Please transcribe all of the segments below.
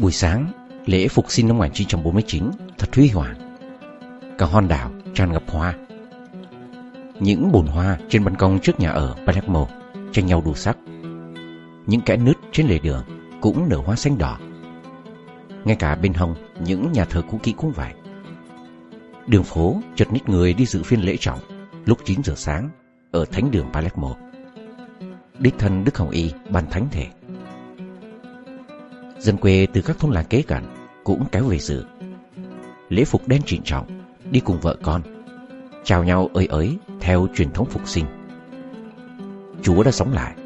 Buổi sáng, lễ phục sinh năm 1949 thật huy hoàng. Cả hòn đảo tràn ngập hoa. Những bồn hoa trên ban công trước nhà ở Palermo tranh nhau đủ sắc. Những kẽ nứt trên lề đường cũng nở hoa xanh đỏ. Ngay cả bên hông những nhà thờ cũ kỹ cũng vậy. Đường phố chật nít người đi dự phiên lễ trọng lúc 9 giờ sáng ở thánh đường Palermo. Đích thân Đức Hồng Y ban thánh thể. Dân quê từ các thôn làng kế cận cũng kéo về dự. Lễ phục đen trịnh trọng, đi cùng vợ con, chào nhau ơi ới theo truyền thống phục sinh. Chúa đã sống lại.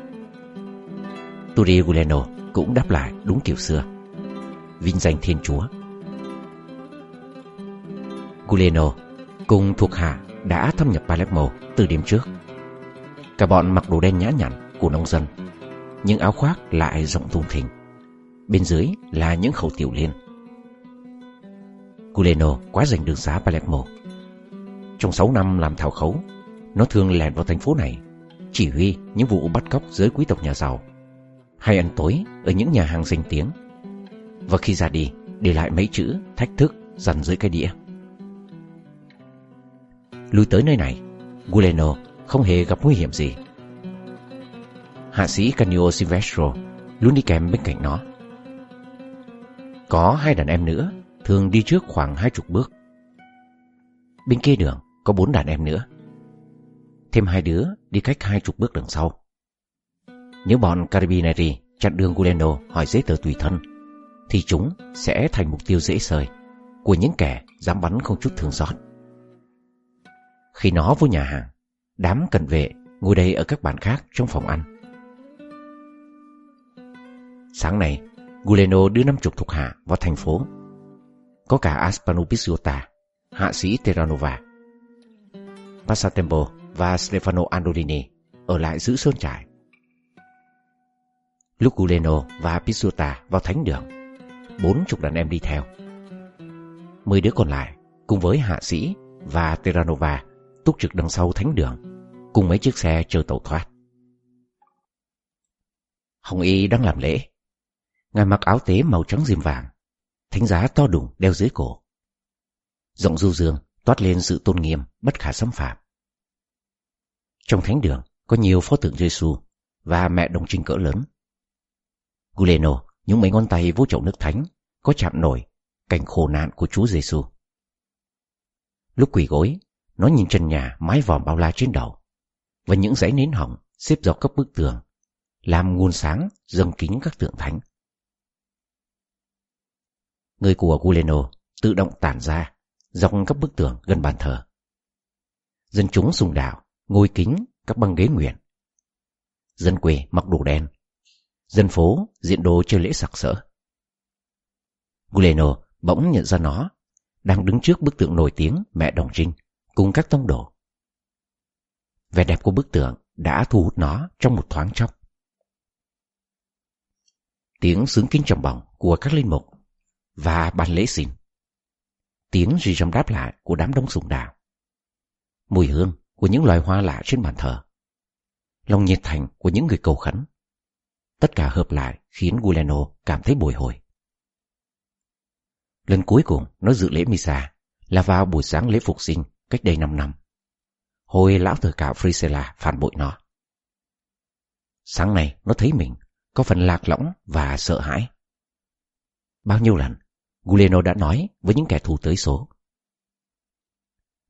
Turi Guleno cũng đáp lại đúng kiểu xưa. Vinh danh Thiên Chúa. Guleno cùng thuộc hạ đã thâm nhập Palermo từ đêm trước. Cả bọn mặc đồ đen nhã nhặn của nông dân, nhưng áo khoác lại rộng thùng thình. Bên dưới là những khẩu tiểu liên. Guleno quá dành đường xá Palermo. Trong 6 năm làm thảo khấu, nó thường lẻn vào thành phố này, chỉ huy những vụ bắt cóc giới quý tộc nhà giàu, hay ăn tối ở những nhà hàng danh tiếng. Và khi ra đi, để lại mấy chữ thách thức dằn dưới cái đĩa. Lui tới nơi này, Guleno không hề gặp nguy hiểm gì. Hạ sĩ Canio Silvestro luôn đi kèm bên cạnh nó. Có hai đàn em nữa, thường đi trước khoảng hai chục bước. Bên kia đường có bốn đàn em nữa. Thêm hai đứa đi cách hai chục bước đằng sau. Nếu bọn Carabineri chặn đường Guleno hỏi giấy tờ tùy thân, thì chúng sẽ thành mục tiêu dễ sời của những kẻ dám bắn không chút thương xót. Khi nó vô nhà hàng, đám cận vệ ngồi đây ở các bàn khác trong phòng ăn. Sáng nay, Guleno đưa năm chục thuộc hạ vào thành phố. Có cả Aspano Pizziota, hạ sĩ Terranova. Passatempo và Stefano Andolini ở lại giữ sơn trại. Lúc Guleno và Pizziota vào thánh đường, bốn chục đàn em đi theo. Mười đứa còn lại cùng với hạ sĩ và Terranova túc trực đằng sau thánh đường cùng mấy chiếc xe chờ tàu thoát. Hồng Y đang làm lễ. Ngài mặc áo tế màu trắng diêm vàng, thánh giá to đùng đeo dưới cổ. Giọng du dương toát lên sự tôn nghiêm bất khả xâm phạm. Trong thánh đường có nhiều pho tượng Giêsu và mẹ đồng trinh cỡ lớn. Guleno những mấy ngón tay vô chậu nước thánh có chạm nổi cảnh khổ nạn của Chúa Giêsu. Lúc quỳ gối, nó nhìn trần nhà mái vòm bao la trên đầu và những dãy nến hồng xếp dọc các bức tường làm nguồn sáng dâng kính các tượng thánh. Người của Guleno tự động tản ra, dọc các bức tường gần bàn thờ. Dân chúng sùng đạo, ngồi kính các băng ghế nguyện. Dân quê mặc đồ đen. Dân phố diện đồ chơi lễ sặc sỡ. Guleno bỗng nhận ra nó, đang đứng trước bức tượng nổi tiếng mẹ đồng trinh cùng các tông đồ. Vẻ đẹp của bức tượng đã thu hút nó trong một thoáng chốc. Tiếng sướng kinh trầm bỏng của các linh mục và ban lễ xin. Tiếng rì rầm đáp lại của đám đông sùng đạo. Mùi hương của những loài hoa lạ trên bàn thờ. Lòng nhiệt thành của những người cầu khấn. Tất cả hợp lại khiến Guleno cảm thấy bồi hồi. Lần cuối cùng nó dự lễ Misa là vào buổi sáng lễ phục sinh cách đây 5 năm. Hồi lão thờ cạo Frisella phản bội nó. Sáng nay nó thấy mình có phần lạc lõng và sợ hãi. Bao nhiêu lần, Guleno đã nói với những kẻ thù tới số.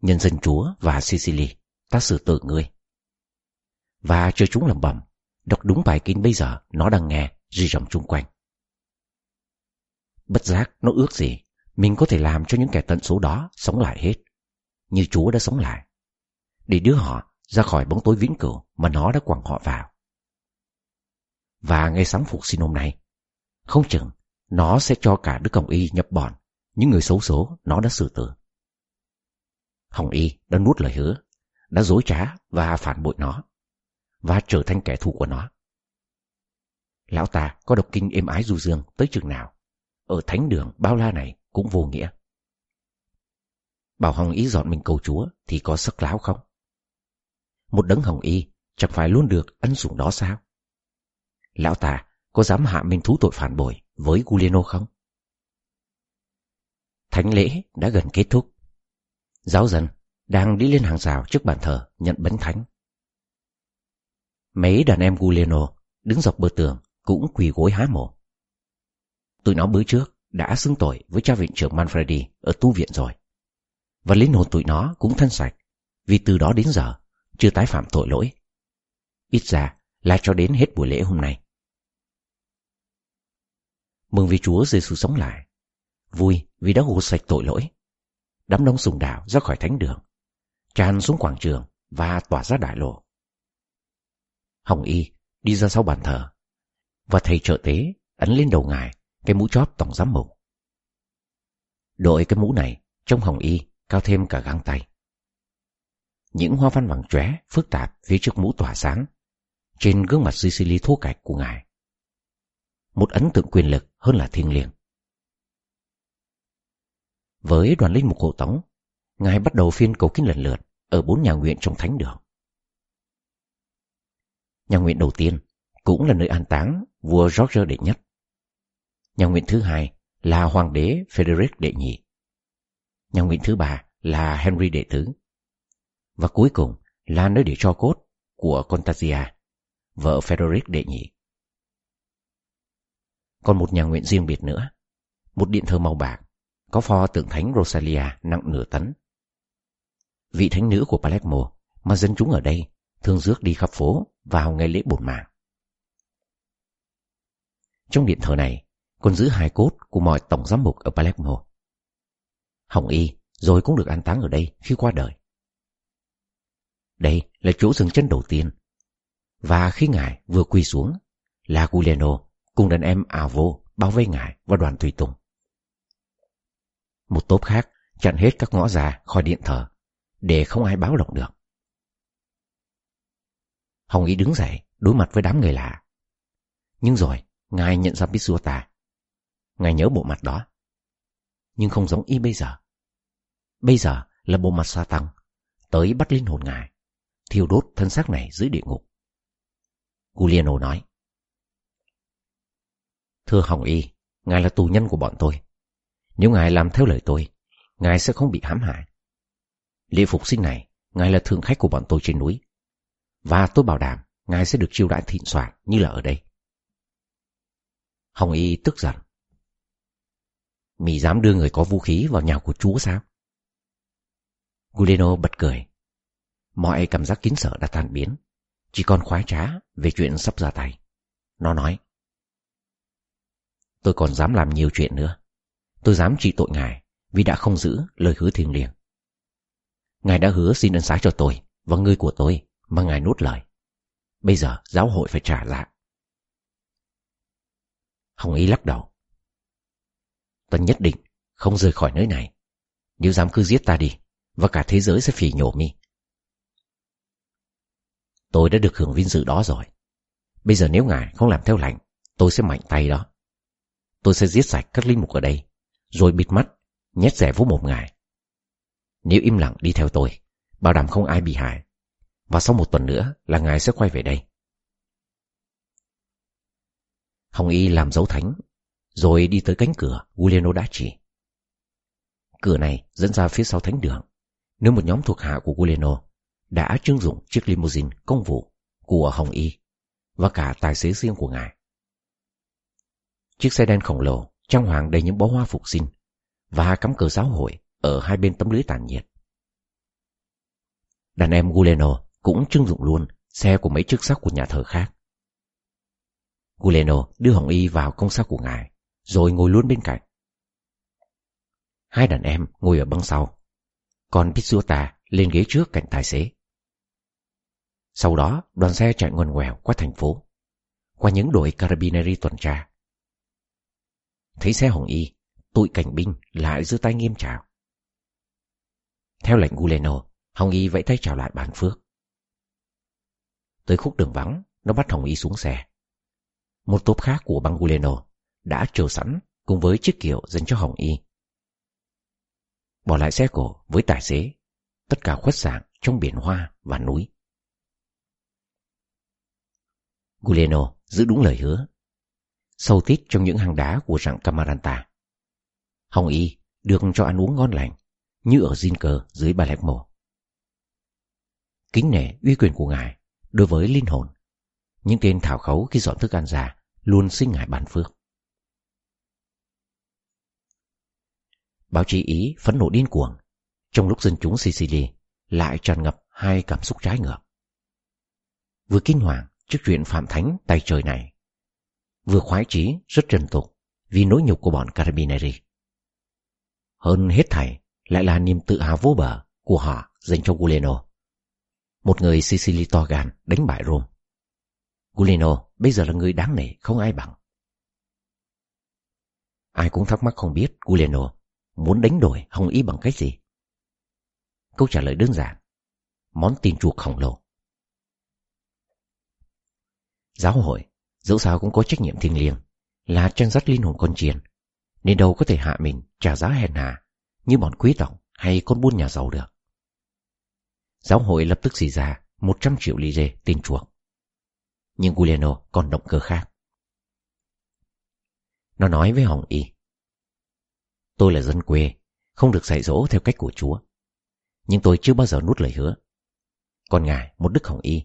Nhân dân chúa và Sicily, ta xử tử ngươi. Và cho chúng lầm bầm, đọc đúng bài kinh bây giờ nó đang nghe rì rầm chung quanh. Bất giác nó ước gì mình có thể làm cho những kẻ tận số đó sống lại hết như Chúa đã sống lại, để đưa họ ra khỏi bóng tối vĩnh cửu mà nó đã quẳng họ vào. Và ngay sáng phục sinh hôm nay, không chừng nó sẽ cho cả Đức Hồng Y nhập bọn những người xấu số nó đã xử tử. Hồng Y đã nuốt lời hứa, đã dối trá và phản bội nó, và trở thành kẻ thù của nó. Lão ta có đọc kinh êm ái du dương tới chừng nào, ở thánh đường bao la này cũng vô nghĩa. Bảo Hồng Y dọn mình cầu Chúa thì có sắc láo không? Một đấng Hồng Y chẳng phải luôn được ân sủng đó sao? Lão ta có dám hạ mình thú tội phản bội với Guleno không? Thánh lễ đã gần kết thúc. Giáo dân đang đi lên hàng rào trước bàn thờ nhận bánh thánh. Mấy đàn em Guleno đứng dọc bờ tường cũng quỳ gối há mồm. Tụi nó bữa trước đã xưng tội với cha viện trưởng Manfredi ở tu viện rồi. Và linh hồn tụi nó cũng thân sạch, vì từ đó đến giờ chưa tái phạm tội lỗi. Ít ra là cho đến hết buổi lễ hôm nay. Mừng vì Chúa Giêsu sống lại. Vui vì đã gột sạch tội lỗi. Đám đông sùng đạo ra khỏi thánh đường, tràn xuống quảng trường và tỏa ra đại lộ. Hồng Y đi ra sau bàn thờ và thầy trợ tế ấn lên đầu ngài cái mũ chóp tổng giám mục. Đội cái mũ này trong Hồng Y cao thêm cả găng tay. Những hoa văn vàng chóe phức tạp phía trước mũ tỏa sáng trên gương mặt Sicily thô cạch của ngài. Một ấn tượng quyền lực hơn là thiêng liêng. Với đoàn linh mục hộ tống, ngài bắt đầu phiên cầu kinh lần lượt ở bốn nhà nguyện trong thánh đường. Nhà nguyện đầu tiên cũng là nơi an táng vua George đệ nhất. Nhà nguyện thứ hai là hoàng đế Frederick đệ nhị. Nhà nguyện thứ ba là Henry đệ tứ. Và cuối cùng là nơi để cho cốt của Contagia, vợ Frederick đệ nhị. Còn một nhà nguyện riêng biệt nữa, một điện thờ màu bạc, có pho tượng thánh Rosalia nặng nửa tấn. Vị thánh nữ của Palermo mà dân chúng ở đây thường rước đi khắp phố vào ngày lễ bổn mạng. Trong điện thờ này còn giữ hài cốt của mọi tổng giám mục ở Palermo. Hồng Y rồi cũng được an táng ở đây khi qua đời. Đây là chỗ dừng chân đầu tiên. Và khi ngài vừa quỳ xuống, là Giuliano cùng đàn em ảo vô bao vây ngài và đoàn tùy tùng. Một tốp khác chặn hết các ngõ ra khỏi điện thờ để không ai báo động được. Hồng Y đứng dậy đối mặt với đám người lạ. Nhưng rồi Ngài nhận ra Bisuota. Ngài nhớ bộ mặt đó. Nhưng không giống y bây giờ. Bây giờ là bộ mặt sa tăng, tới bắt linh hồn Ngài, thiêu đốt thân xác này dưới địa ngục. Giuliano nói. Thưa Hồng Y, Ngài là tù nhân của bọn tôi. Nếu Ngài làm theo lời tôi, Ngài sẽ không bị hãm hại. Lễ phục sinh này, Ngài là thượng khách của bọn tôi trên núi. Và tôi bảo đảm Ngài sẽ được chiêu đãi thịnh soạn như là ở đây. Hồng Y tức giận. Mì dám đưa người có vũ khí vào nhà của chúa sao? Guleno bật cười. Mọi cảm giác kín sợ đã tan biến. Chỉ còn khoái trá về chuyện sắp ra tay. Nó nói. Tôi còn dám làm nhiều chuyện nữa. Tôi dám trị tội ngài vì đã không giữ lời hứa thiêng liêng. Ngài đã hứa xin ân xá cho tôi và người của tôi mà ngài nuốt lời. Bây giờ giáo hội phải trả lại. Hồng y lắc đầu. Ta nhất định không rời khỏi nơi này. Nếu dám cứ giết ta đi, và cả thế giới sẽ phỉ nhổ mi. Tôi đã được hưởng vinh dự đó rồi. Bây giờ nếu ngài không làm theo lệnh, tôi sẽ mạnh tay đó. Tôi sẽ giết sạch các linh mục ở đây, rồi bịt mắt, nhét rẻ vô một ngài. Nếu im lặng đi theo tôi, bảo đảm không ai bị hại. Và sau một tuần nữa là ngài sẽ quay về đây. Hồng Y làm dấu thánh, rồi đi tới cánh cửa Guliano đã chỉ. Cửa này dẫn ra phía sau thánh đường, nơi một nhóm thuộc hạ của Guliano đã trưng dụng chiếc limousine công vụ của Hồng Y và cả tài xế riêng của ngài. Chiếc xe đen khổng lồ trang hoàng đầy những bó hoa phục sinh và cắm cờ giáo hội ở hai bên tấm lưới tàn nhiệt. Đàn em Guleno cũng trưng dụng luôn xe của mấy chức sắc của nhà thờ khác. Guleno đưa Hồng Y vào công xác của ngài, rồi ngồi luôn bên cạnh. Hai đàn em ngồi ở băng sau, còn Pitsuta lên ghế trước cạnh tài xế. Sau đó, đoàn xe chạy ngoằn ngoèo qua thành phố, qua những đội Carabinieri tuần tra. Thấy xe Hồng Y, tụi cảnh binh lại giơ tay nghiêm chào. Theo lệnh Guleno, Hồng Y vẫy tay chào lại bàn phước. Tới khúc đường vắng, nó bắt Hồng Y xuống xe một tốp khác của băng Guleno đã chờ sẵn cùng với chiếc kiệu dành cho Hồng Y. Bỏ lại xe cổ với tài xế, tất cả khuất dạng trong biển hoa và núi. Guleno giữ đúng lời hứa, sâu tít trong những hang đá của rặng Camaranta. Hồng Y được cho ăn uống ngon lành, như ở Zinker dưới Palermo. Kính nể uy quyền của ngài đối với linh hồn. Những tên thảo khấu khi dọn thức ăn ra luôn xin ngài ban phước. Báo chí Ý phẫn nộ điên cuồng trong lúc dân chúng Sicily lại tràn ngập hai cảm xúc trái ngược. Vừa kinh hoàng trước chuyện phạm thánh tay trời này, vừa khoái chí rất trần tục vì nỗi nhục của bọn Carabinieri. Hơn hết thảy lại là niềm tự hào vô bờ của họ dành cho Guleno. Một người Sicily to gan đánh bại Rome. Guleno bây giờ là người đáng nể không ai bằng. Ai cũng thắc mắc không biết Guleno muốn đánh đổi Hồng Ý bằng cách gì. Câu trả lời đơn giản. Món tiền chuộc khổng lồ. Giáo hội, dẫu sao cũng có trách nhiệm thiêng liêng, là chân dắt linh hồn con chiền nên đâu có thể hạ mình trả giá hèn hạ như bọn quý tộc hay con buôn nhà giàu được. Giáo hội lập tức xì ra 100 triệu ly rê tiền chuộc. Nhưng guileno còn động cơ khác. Nó nói với Hồng Y. Tôi là dân quê, không được dạy dỗ theo cách của Chúa. Nhưng tôi chưa bao giờ nuốt lời hứa. Còn ngài, một đức Hồng Y,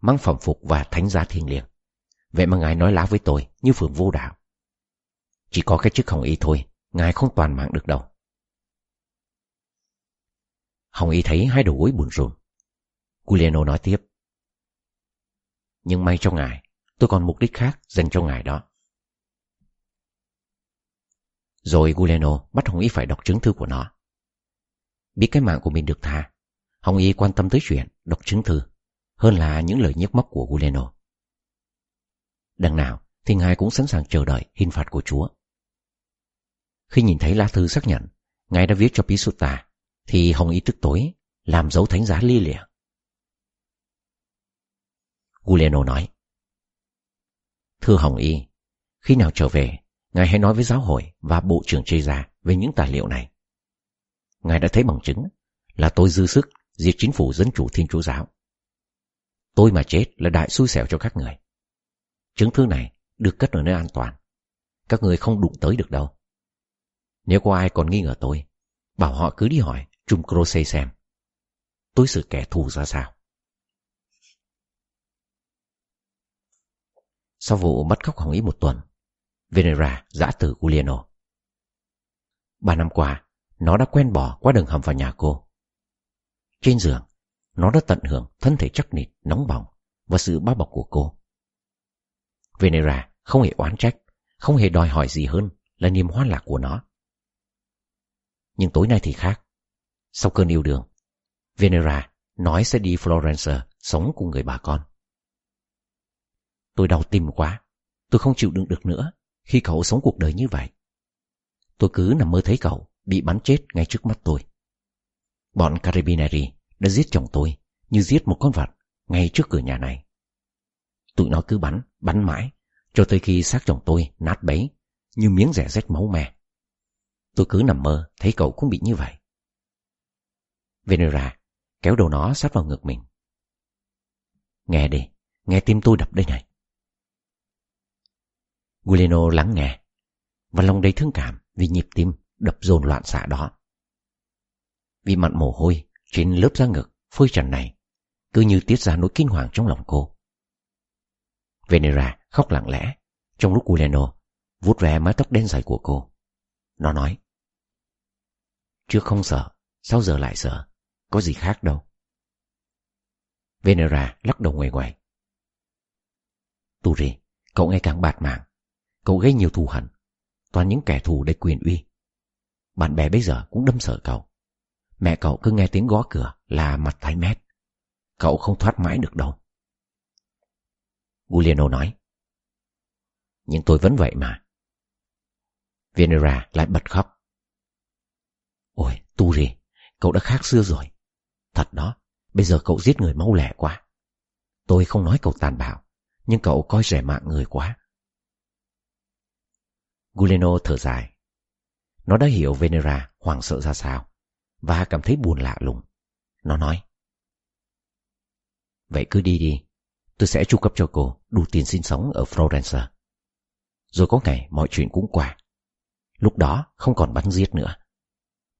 mang phẩm phục và thánh giá thiêng liêng. Vậy mà ngài nói lá với tôi như phường vô đạo. Chỉ có cái chức Hồng Y thôi, ngài không toàn mạng được đâu. Hồng Y thấy hai đầu gối buồn rùm Giuliano nói tiếp. Nhưng may cho ngài, tôi còn mục đích khác dành cho ngài đó. Rồi Giuliano bắt Hồng Y phải đọc chứng thư của nó. Biết cái mạng của mình được tha, Hồng Y quan tâm tới chuyện đọc chứng thư hơn là những lời nhức móc của Giuliano. Đằng nào thì ngài cũng sẵn sàng chờ đợi hình phạt của Chúa. Khi nhìn thấy lá thư xác nhận ngài đã viết cho Pisuta thì Hồng Y tức tối làm dấu thánh giá lia lịa. Guleno nói Thưa Hồng Y, khi nào trở về, Ngài hãy nói với giáo hội và bộ trưởng chê ra về những tài liệu này. Ngài đã thấy bằng chứng là tôi dư sức diệt chính phủ dân chủ thiên chúa giáo. Tôi mà chết là đại xui xẻo cho các người. Chứng thư này được cất ở nơi an toàn. Các người không đụng tới được đâu. Nếu có ai còn nghi ngờ tôi, bảo họ cứ đi hỏi Trung Croce xem. Tôi xử kẻ thù ra sao. Sau vụ bắt cóc Hồng Ý một tuần, Venera giã từ Giuliano. Ba năm qua, nó đã quen bỏ qua đường hầm vào nhà cô. Trên giường, nó đã tận hưởng thân thể chắc nịt, nóng bỏng và sự bao bọc của cô. Venera không hề oán trách, không hề đòi hỏi gì hơn là niềm hoan lạc của nó. Nhưng tối nay thì khác. Sau cơn yêu đương, Venera nói sẽ đi Florence sống cùng người bà con. Tôi đau tim quá, tôi không chịu đựng được nữa khi cậu sống cuộc đời như vậy. Tôi cứ nằm mơ thấy cậu bị bắn chết ngay trước mắt tôi. Bọn Carabinieri đã giết chồng tôi như giết một con vật ngay trước cửa nhà này. Tụi nó cứ bắn, bắn mãi, cho tới khi xác chồng tôi nát bấy, như miếng rẻ rách máu me. Tôi cứ nằm mơ, thấy cậu cũng bị như vậy. Venera kéo đầu nó sát vào ngực mình. Nghe đi, nghe tim tôi đập đây này. Guileno lắng nghe, và lòng đầy thương cảm vì nhịp tim đập dồn loạn xạ đó. Vì mặn mồ hôi trên lớp da ngực phơi trần này cứ như tiết ra nỗi kinh hoàng trong lòng cô. Venera khóc lặng lẽ trong lúc Uleno vuốt ve mái tóc đen dài của cô. Nó nói Trước không sợ, sau giờ lại sợ? Có gì khác đâu. Venera lắc đầu ngoài ngoài. Turi, cậu ngày càng bạt mạng. Cậu gây nhiều thù hận, toàn những kẻ thù để quyền uy. Bạn bè bây giờ cũng đâm sợ cậu. Mẹ cậu cứ nghe tiếng gõ cửa là mặt tái mét. Cậu không thoát mãi được đâu. Giuliano nói. Nhưng tôi vẫn vậy mà. Venera lại bật khóc. Ôi, Turi, cậu đã khác xưa rồi. Thật đó, bây giờ cậu giết người mau lẻ quá. Tôi không nói cậu tàn bạo, nhưng cậu coi rẻ mạng người quá. Guleno thở dài. Nó đã hiểu Venera hoảng sợ ra sao và cảm thấy buồn lạ lùng. Nó nói. Vậy cứ đi đi, tôi sẽ chu cấp cho cô đủ tiền sinh sống ở Florence. Rồi có ngày mọi chuyện cũng qua. Lúc đó không còn bắn giết nữa.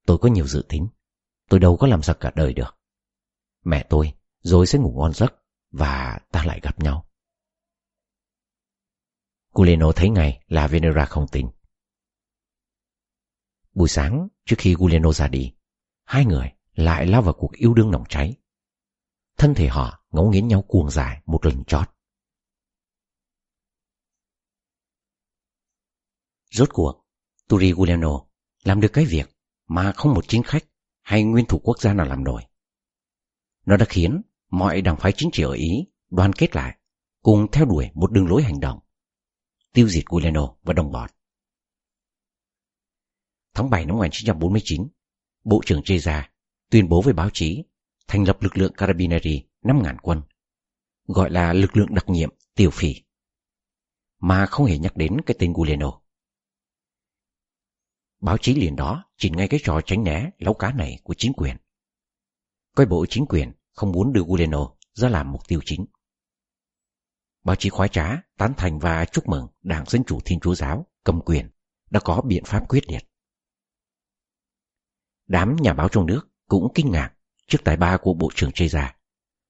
tôi có nhiều dự tính. Tôi đâu có làm giặc cả đời được. Mẹ tôi rồi sẽ ngủ ngon giấc và ta lại gặp nhau. Guleno thấy ngay là Venera không tin. Buổi sáng, trước khi Guleno ra đi, hai người lại lao vào cuộc yêu đương nồng cháy. Thân thể họ ngấu nghiến nhau cuồng dài một lần chót. Rốt cuộc, Turi Guleno làm được cái việc mà không một chính khách hay nguyên thủ quốc gia nào làm nổi. Nó đã khiến mọi đảng phái chính trị ở Ý đoàn kết lại, cùng theo đuổi một đường lối hành động, tiêu diệt Guleno và đồng bọn. Tháng 7 năm 1949, Bộ trưởng Cheza tuyên bố với báo chí thành lập lực lượng Carabinieri 5.000 quân, gọi là lực lượng đặc nhiệm tiêu phỉ, mà không hề nhắc đến cái tên Guleno. Báo chí liền đó chỉ ngay cái trò tránh né lấu cá này của chính quyền. Coi bộ chính quyền không muốn đưa Guleno ra làm mục tiêu chính. Báo chí khoái trá, tán thành và chúc mừng Đảng Dân Chủ Thiên Chúa Giáo cầm quyền đã có biện pháp quyết liệt. Đám nhà báo trong nước cũng kinh ngạc trước tài ba của Bộ trưởng Cheza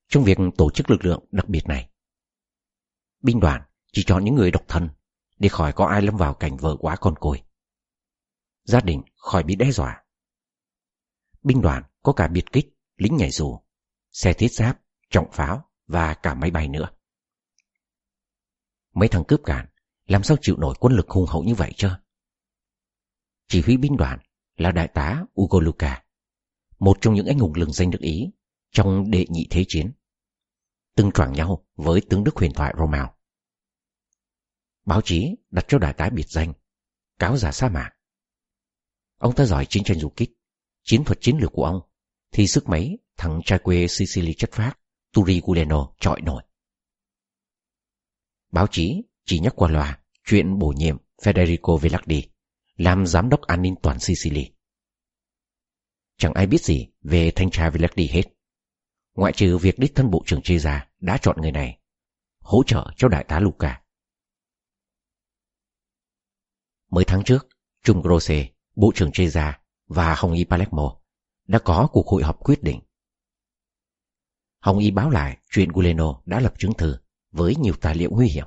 trong việc tổ chức lực lượng đặc biệt này. Binh đoàn chỉ chọn những người độc thân để khỏi có ai lâm vào cảnh vợ quá con côi. Gia đình khỏi bị đe dọa. Binh đoàn có cả biệt kích, lính nhảy dù, xe thiết giáp, trọng pháo và cả máy bay nữa. Mấy thằng cướp cản làm sao chịu nổi quân lực hùng hậu như vậy chứ? Chỉ huy binh đoàn là đại tá Ugo Luca, một trong những anh hùng lừng danh được Ý trong đệ nhị thế chiến, từng choảng nhau với tướng Đức huyền thoại Romao. Báo chí đặt cho đại tá biệt danh cáo giả sa mạc. Ông ta giỏi chiến tranh du kích, chiến thuật chiến lược của ông thì sức mấy thằng trai quê Sicily chất phác Turi Guleno trọi nổi. Báo chí chỉ nhắc qua loa chuyện bổ nhiệm Federico Velardi làm giám đốc an ninh toàn Sicily. Chẳng ai biết gì về thanh tra Velardi hết. Ngoại trừ việc đích thân bộ trưởng Cheza đã chọn người này, hỗ trợ cho đại tá Luca. Mới tháng trước, Trung Grosse, bộ trưởng Cheza và Hồng Y Palermo đã có cuộc hội họp quyết định. Hồng Y báo lại chuyện Guleno đã lập chứng thư với nhiều tài liệu nguy hiểm.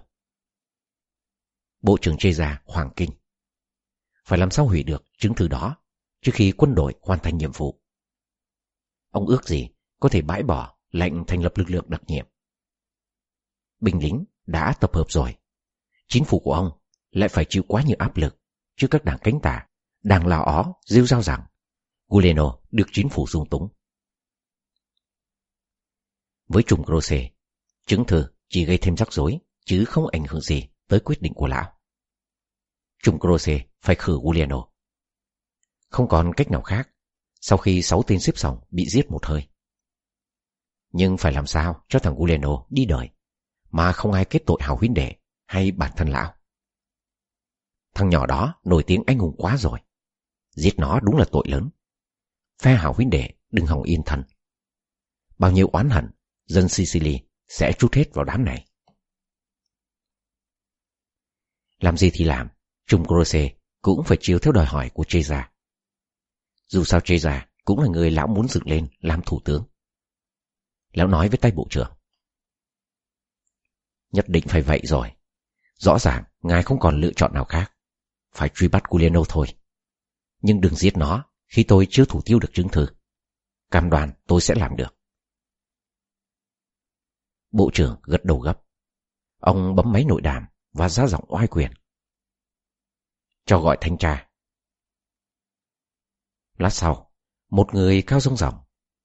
Bộ trưởng Cheza hoàng kinh phải làm sao hủy được chứng thư đó trước khi quân đội hoàn thành nhiệm vụ. Ông ước gì có thể bãi bỏ lệnh thành lập lực lượng đặc nhiệm. Binh lính đã tập hợp rồi. Chính phủ của ông lại phải chịu quá nhiều áp lực trước các đảng cánh tả, đảng lò ó rêu rao rằng Guleno được chính phủ dung túng. Với trùng Grosse, chứng thư chỉ gây thêm rắc rối chứ không ảnh hưởng gì tới quyết định của lão. Trùng Grosse phải khử Giuliano. Không còn cách nào khác sau khi sáu tên xếp sòng bị giết một hơi. Nhưng phải làm sao cho thằng Guleno đi đời mà không ai kết tội hào huynh đệ hay bản thân lão. Thằng nhỏ đó nổi tiếng anh hùng quá rồi. Giết nó đúng là tội lớn. Phe hào huynh đệ đừng hòng yên thân. Bao nhiêu oán hận, dân Sicily sẽ trút hết vào đám này. Làm gì thì làm, Trung Croce cũng phải chiếu theo đòi hỏi của Cheza. Dù sao Cheza cũng là người lão muốn dựng lên làm thủ tướng. Lão nói với tay bộ trưởng. Nhất định phải vậy rồi. Rõ ràng, ngài không còn lựa chọn nào khác. Phải truy bắt Guliano thôi. Nhưng đừng giết nó khi tôi chưa thủ tiêu được chứng thư. Cam đoàn tôi sẽ làm được. Bộ trưởng gật đầu gấp. Ông bấm máy nội đàm và ra giọng oai quyền cho gọi thanh tra. Lát sau, một người cao rông ròng,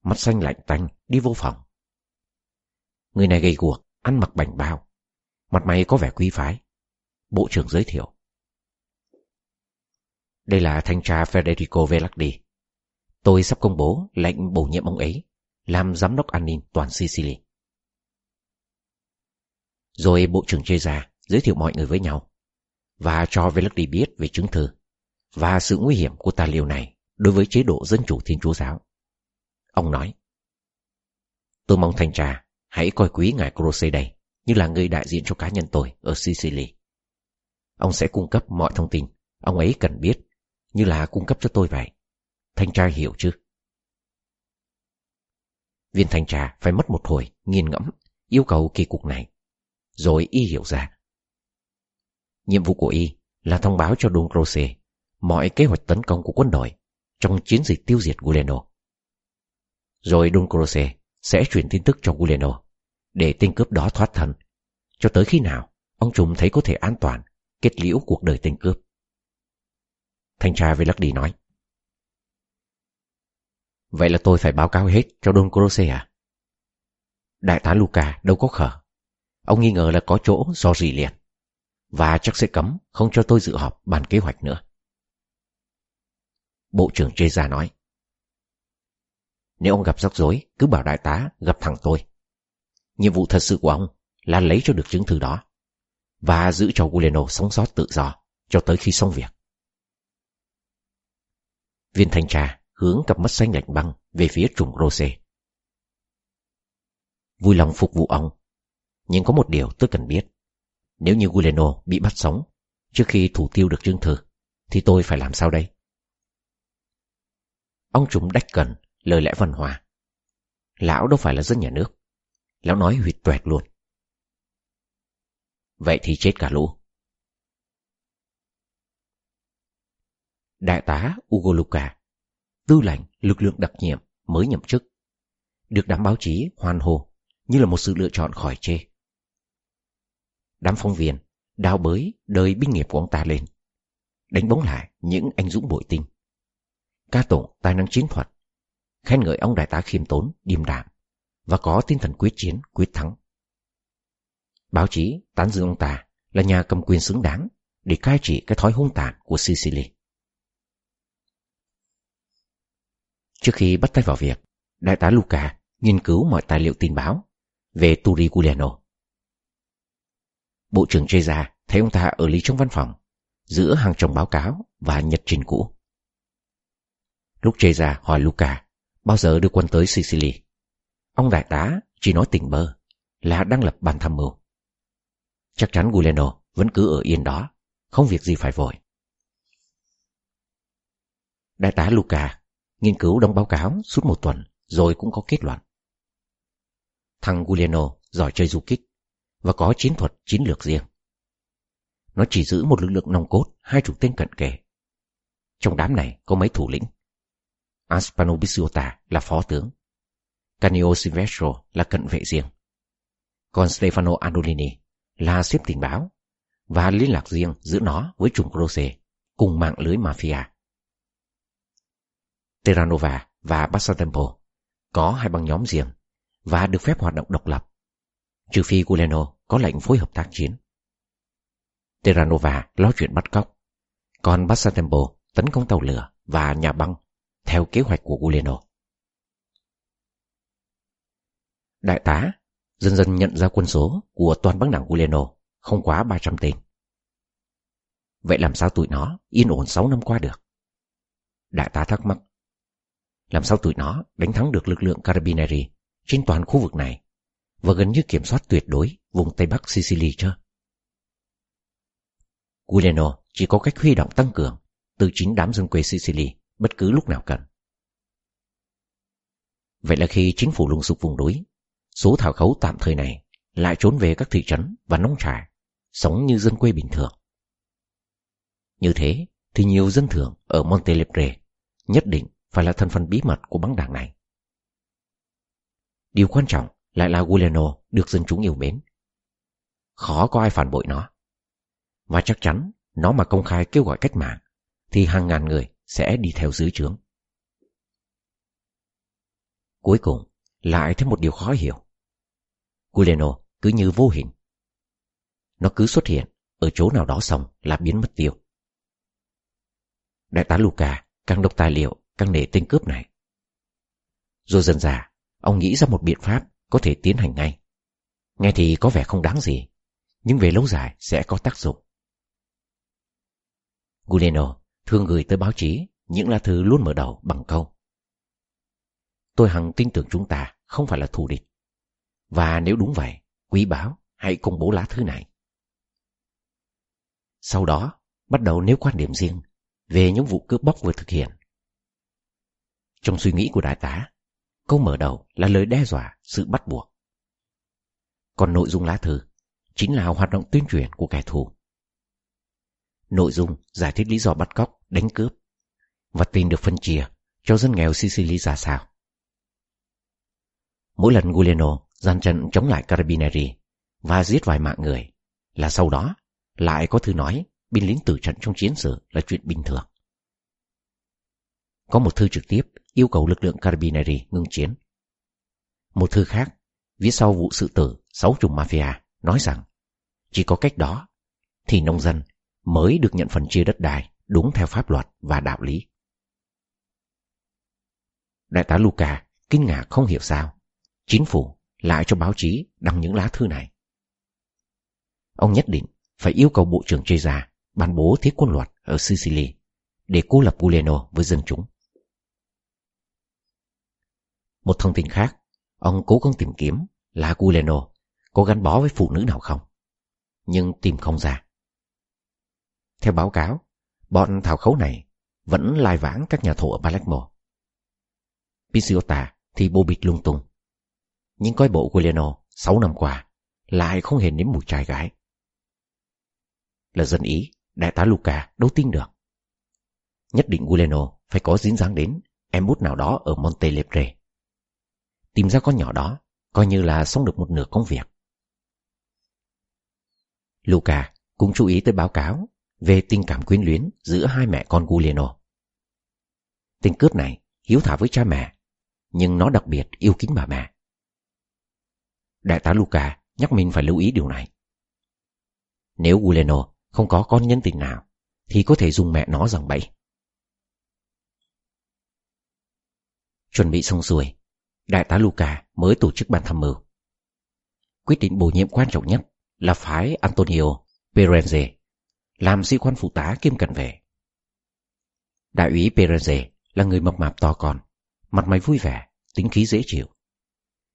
mắt xanh lạnh tanh đi vô phòng. Người này gầy guộc, ăn mặc bảnh bao, mặt mày có vẻ quý phái. Bộ trưởng giới thiệu. Đây là thanh tra Federico Velardi. Tôi sắp công bố lệnh bổ nhiệm ông ấy làm giám đốc an ninh toàn Sicily. Rồi bộ trưởng chê ra giới thiệu mọi người với nhau và cho Velardi biết về chứng thư và sự nguy hiểm của tài liệu này đối với chế độ dân chủ thiên chúa giáo. Ông nói, Tôi mong thanh tra hãy coi quý ngài Croce đây như là người đại diện cho cá nhân tôi ở Sicily. Ông sẽ cung cấp mọi thông tin ông ấy cần biết như là cung cấp cho tôi vậy. thanh tra hiểu chứ? Viên thanh tra phải mất một hồi nghiền ngẫm yêu cầu kỳ cục này. Rồi y hiểu ra. Nhiệm vụ của y là thông báo cho Don Croce mọi kế hoạch tấn công của quân đội trong chiến dịch tiêu diệt Guleno. Rồi Don Croce sẽ chuyển tin tức cho Guleno để tên cướp đó thoát thân cho tới khi nào, ông trùm thấy có thể an toàn, kết liễu cuộc đời tên cướp. Thanh tra Velardi nói. Vậy là tôi phải báo cáo hết cho Don Croce à? Đại tá Luca đâu có khở. Ông nghi ngờ là có chỗ do gì liền. Và chắc sẽ cấm không cho tôi dự họp bàn kế hoạch nữa. Bộ trưởng Treza nói. Nếu ông gặp rắc rối, cứ bảo đại tá gặp thằng tôi. Nhiệm vụ thật sự của ông là lấy cho được chứng thư đó và giữ cho Guleno sống sót tự do cho tới khi xong việc. Viên thanh tra hướng cặp mắt xanh lạnh băng về phía trùng Rose. Vui lòng phục vụ ông, nhưng có một điều tôi cần biết. Nếu như Guleno bị bắt sống trước khi thủ tiêu được chứng thư, thì tôi phải làm sao đây? Ông chúng đách cần lời lẽ văn hòa. Lão đâu phải là dân nhà nước. Lão nói huyệt tuẹt luôn. Vậy thì chết cả lũ. Đại tá Ugo Luca, tư lệnh lực lượng đặc nhiệm mới nhậm chức, được đám báo chí hoan hô như là một sự lựa chọn khỏi chê. Đám phóng viên đào bới đời binh nghiệp của ông ta lên, đánh bóng lại những anh dũng bội tinh, ca tụng tài năng chiến thuật, khen ngợi ông đại tá khiêm tốn, điềm đạm và có tinh thần quyết chiến, quyết thắng. Báo chí tán dương ông ta là nhà cầm quyền xứng đáng để cai trị cái thói hung tàn của Sicily. Trước khi bắt tay vào việc, đại tá Luca nghiên cứu mọi tài liệu tin báo về Turi Giuliano. Bộ trưởng Treza thấy ông ta ở lý trong văn phòng, giữa hàng chồng báo cáo và nhật trình cũ. Lúc hỏi Luca bao giờ đưa quân tới Sicily, ông đại tá chỉ nói tình bơ là đang lập bàn tham mưu. Chắc chắn Guleno vẫn cứ ở yên đó, không việc gì phải vội. Đại tá Luca nghiên cứu đóng báo cáo suốt một tuần rồi cũng có kết luận. Thằng Guleno giỏi chơi du kích và có chiến thuật chiến lược riêng. Nó chỉ giữ một lực lượng nòng cốt hai chục tên cận kề. Trong đám này có mấy thủ lĩnh. Aspano là phó tướng. Canio Silvestro là cận vệ riêng. Còn Stefano Andolini là xếp tình báo và liên lạc riêng giữa nó với trùng Croce cùng mạng lưới mafia. Terranova và Bassatempo có hai băng nhóm riêng và được phép hoạt động độc lập, trừ phi Guleno có lệnh phối hợp tác chiến. Terranova lo chuyện bắt cóc, còn Bassatempo tấn công tàu lửa và nhà băng theo kế hoạch của Guleno. Đại tá dần dần nhận ra quân số của toàn băng đảng Guleno không quá 300 tên. Vậy làm sao tụi nó yên ổn 6 năm qua được? Đại tá thắc mắc. Làm sao tụi nó đánh thắng được lực lượng Carabinieri trên toàn khu vực này và gần như kiểm soát tuyệt đối vùng Tây Bắc Sicily chưa? Guleno chỉ có cách huy động tăng cường từ chính đám dân quê Sicily bất cứ lúc nào cần. Vậy là khi chính phủ lùng sục vùng núi Số thảo khấu tạm thời này lại trốn về các thị trấn và nông trại, sống như dân quê bình thường. Như thế thì nhiều dân thường ở Montelepre nhất định phải là thân phận bí mật của băng đảng này. Điều quan trọng lại là Guileno được dân chúng yêu mến. Khó có ai phản bội nó. Và chắc chắn nó mà công khai kêu gọi cách mạng thì hàng ngàn người sẽ đi theo dưới trướng. Cuối cùng, lại thêm một điều khó hiểu. Guleno cứ như vô hình. Nó cứ xuất hiện ở chỗ nào đó xong là biến mất tiêu. Đại tá Luca càng đọc tài liệu càng nể tên cướp này. Rồi dần dà, ông nghĩ ra một biện pháp có thể tiến hành ngay. Nghe thì có vẻ không đáng gì, nhưng về lâu dài sẽ có tác dụng. Guleno thường gửi tới báo chí những lá thư luôn mở đầu bằng câu. Tôi hằng tin tưởng chúng ta không phải là thù địch. Và nếu đúng vậy, quý báo hãy công bố lá thư này. Sau đó, bắt đầu nêu quan điểm riêng về những vụ cướp bóc vừa thực hiện. trong suy nghĩ của đại tá, câu mở đầu là lời đe dọa, sự bắt buộc. Còn nội dung lá thư chính là hoạt động tuyên truyền của kẻ thù. Nội dung giải thích lý do bắt cóc, đánh cướp và tiền được phân chia cho dân nghèo Sicily ra sao. Mỗi lần Giuliano gian trận chống lại Carabinieri và giết vài mạng người, là sau đó lại có thư nói binh lính tử trận trong chiến sự là chuyện bình thường. Có một thư trực tiếp yêu cầu lực lượng Carabinieri ngưng chiến. Một thư khác, viết sau vụ sự tử sáu trùng mafia, nói rằng chỉ có cách đó thì nông dân mới được nhận phần chia đất đai đúng theo pháp luật và đạo lý. Đại tá Luca kinh ngạc không hiểu sao. Chính phủ lại cho báo chí đăng những lá thư này. Ông nhất định phải yêu cầu Bộ trưởng Cheza ban bố thiết quân luật ở Sicily để cô lập Guleno với dân chúng. Một thông tin khác, ông cố gắng tìm kiếm là Guleno có gắn bó với phụ nữ nào không, nhưng tìm không ra. Theo báo cáo, bọn thảo khấu này vẫn lai vãng các nhà thổ ở Blackmore. Pisiota thì bô bịt lung tung. Nhưng coi bộ Guglielmo 6 năm qua lại không hề nếm mùi trai gái. Là dân Ý, đại tá Luca đâu tin được. Nhất định Guleno phải có dính dáng đến em bút nào đó ở Monte Lepre. Tìm ra con nhỏ đó, coi như là xong được một nửa công việc. Luca cũng chú ý tới báo cáo về tình cảm quyến luyến giữa hai mẹ con Guglielmo. Tên cướp này hiếu thảo với cha mẹ nhưng nó đặc biệt yêu kính bà mẹ. Đại tá Luca nhắc mình phải lưu ý điều này. Nếu Guleno không có con nhân tình nào, thì có thể dùng mẹ nó rằng bậy. Chuẩn bị xong xuôi, đại tá Luca mới tổ chức ban tham mưu. Quyết định bổ nhiệm quan trọng nhất là phái Antonio Perenze làm sĩ quan phụ tá kiêm cận vệ. Đại úy Perenze là người mập mạp to con, mặt mày vui vẻ, tính khí dễ chịu.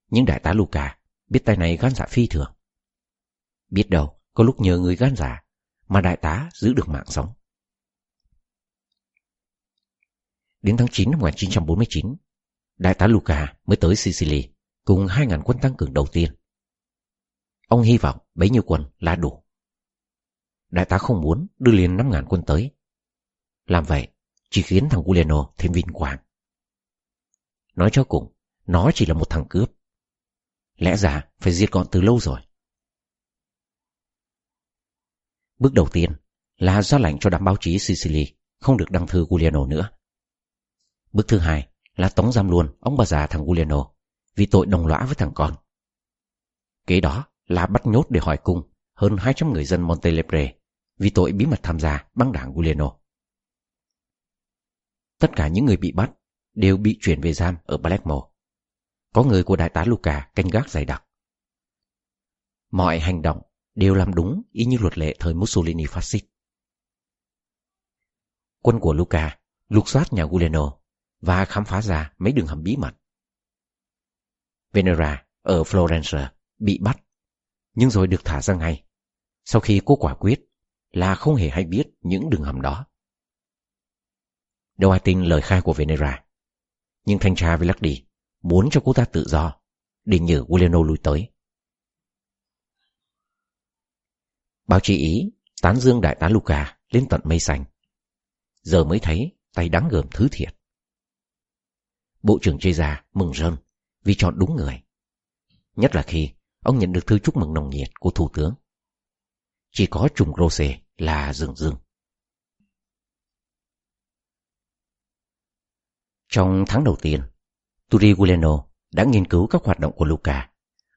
Nhưng đại tá Luca biết tay này gan dạ phi thường. Biết đâu, có lúc nhờ người gan dạ mà đại tá giữ được mạng sống. Đến tháng 9 năm 1949, đại tá Luca mới tới Sicily cùng 2.000 quân tăng cường đầu tiên. Ông hy vọng bấy nhiêu quân là đủ. Đại tá không muốn đưa liền 5.000 quân tới. Làm vậy chỉ khiến thằng Giuliano thêm vinh quang. Nói cho cùng, nó chỉ là một thằng cướp. Lẽ ra phải diệt gọn từ lâu rồi. Bước đầu tiên là ra lệnh cho đám báo chí Sicily không được đăng thư Giuliano nữa. Bước thứ hai là tống giam luôn ông bà già thằng Giuliano vì tội đồng lõa với thằng con. Kế đó là bắt nhốt để hỏi cung hơn 200 người dân Montelepre vì tội bí mật tham gia băng đảng Guleno. Tất cả những người bị bắt đều bị chuyển về giam ở Palermo. Có người của đại tá Luca canh gác dày đặc. Mọi hành động đều làm đúng y như luật lệ thời Mussolini phát xít. Quân của Luca lục soát nhà Guleno và khám phá ra mấy đường hầm bí mật. Venera ở Florence bị bắt, nhưng rồi được thả ra ngay, sau khi cô quả quyết là không hề hay biết những đường hầm đó. Đâu ai tin lời khai của Venera nhưng thanh tra Velardi muốn cho cô ta tự do, để nhờ Guileno lui tới. Báo chí Ý tán dương đại tá Luca lên tận mây xanh. Giờ mới thấy tay đáng gờm thứ thiệt. Bộ trưởng Cheza mừng rơn vì chọn đúng người. Nhất là khi ông nhận được thư chúc mừng nồng nhiệt của Thủ tướng. Chỉ có trùng Rose là rừng rừng. Trong tháng đầu tiên, Turi Guleno đã nghiên cứu các hoạt động của Luca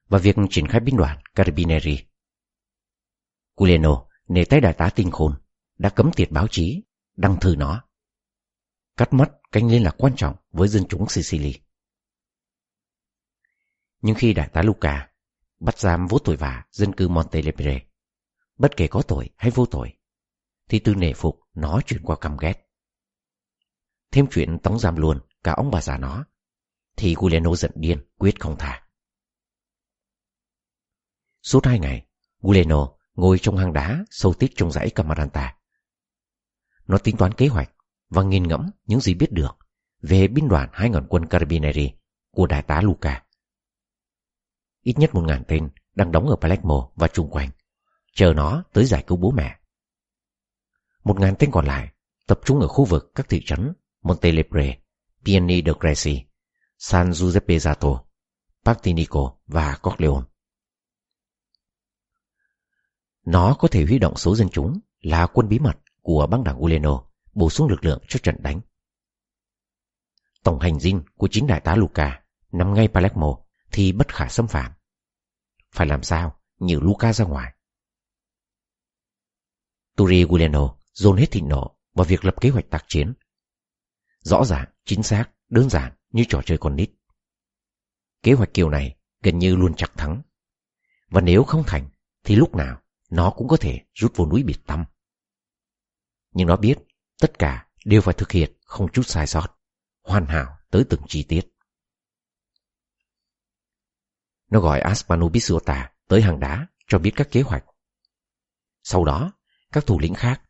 và việc triển khai binh đoàn Carabinieri. Guleno nề tay đại tá tinh khôn đã cấm tiệt báo chí, đăng thư nó. Cắt mất canh liên lạc quan trọng với dân chúng Sicily. Nhưng khi đại tá Luca bắt giam vô tội vả dân cư Montelepre, bất kể có tội hay vô tội, thì từ nể phục nó chuyển qua căm ghét. Thêm chuyện tống giam luôn cả ông bà già nó, thì Guleno giận điên, quyết không tha. Suốt hai ngày, Guleno ngồi trong hang đá sâu tít trong dãy Camaranta. Nó tính toán kế hoạch và nghiên ngẫm những gì biết được về binh đoàn hai ngọn quân Carabinieri của đại tá Luca. Ít nhất một ngàn tên đang đóng ở Palermo và chung quanh, chờ nó tới giải cứu bố mẹ. Một ngàn tên còn lại tập trung ở khu vực các thị trấn Montelebre, Piani de Greci, San Giuseppe Zato, Partinico và Corleone. Nó có thể huy động số dân chúng là quân bí mật của băng đảng Uleno bổ sung lực lượng cho trận đánh. Tổng hành dinh của chính đại tá Luca nằm ngay Palermo thì bất khả xâm phạm. Phải làm sao nhử Luca ra ngoài. Turi Guileno dồn hết thịnh nộ vào việc lập kế hoạch tác chiến. Rõ ràng, chính xác, đơn giản như trò chơi con nít. Kế hoạch kiểu này gần như luôn chắc thắng. Và nếu không thành thì lúc nào nó cũng có thể rút vô núi biệt tâm. Nhưng nó biết tất cả đều phải thực hiện không chút sai sót, hoàn hảo tới từng chi tiết. Nó gọi Aspanubisuota tới hàng đá cho biết các kế hoạch. Sau đó, các thủ lĩnh khác,